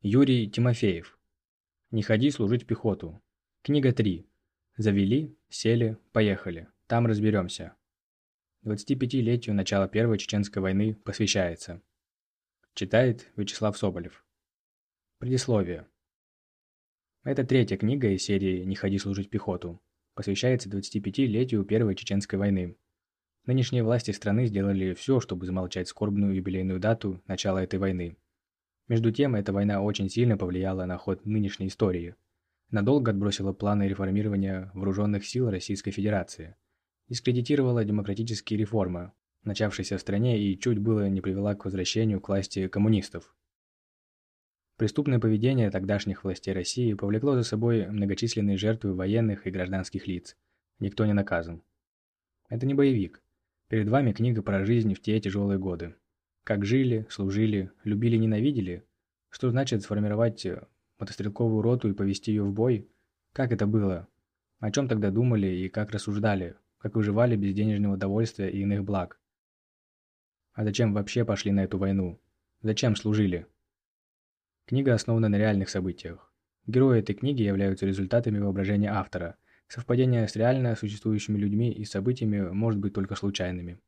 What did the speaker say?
Юрий Тимофеев. Не ходи служить пехоту. Книга 3. Завели, сели, поехали. Там разберемся. 25-летию начала Первой Чеченской войны посвящается. Читает Вячеслав Соболев. Предисловие. Это третья книга из серии «Не ходи служить пехоту». Посвящается 25-летию Первой Чеченской войны. Нынешние власти страны сделали все, чтобы замолчать скорбную юбилейную дату начала этой войны. Между тем, эта война очень сильно повлияла на ход нынешней истории. Надолго отбросила планы реформирования вооруженных сил Российской Федерации. Дискредитировала демократические реформы, начавшиеся в стране и чуть было не привела к возвращению к власти коммунистов. Преступное поведение тогдашних властей России повлекло за собой многочисленные жертвы военных и гражданских лиц. Никто не наказан. Это не боевик. Перед вами книга про жизнь в те тяжелые годы. Как жили, служили, любили, ненавидели? Что значит сформировать э, мотострелковую роту и повести ее в бой? Как это было? О чем тогда думали и как рассуждали? Как выживали без денежного довольствия и иных благ? А зачем вообще пошли на эту войну? Зачем служили? Книга основана на реальных событиях. Герои этой книги являются результатами воображения автора – Совпадение с реально существующими людьми и событиями может быть только случайными.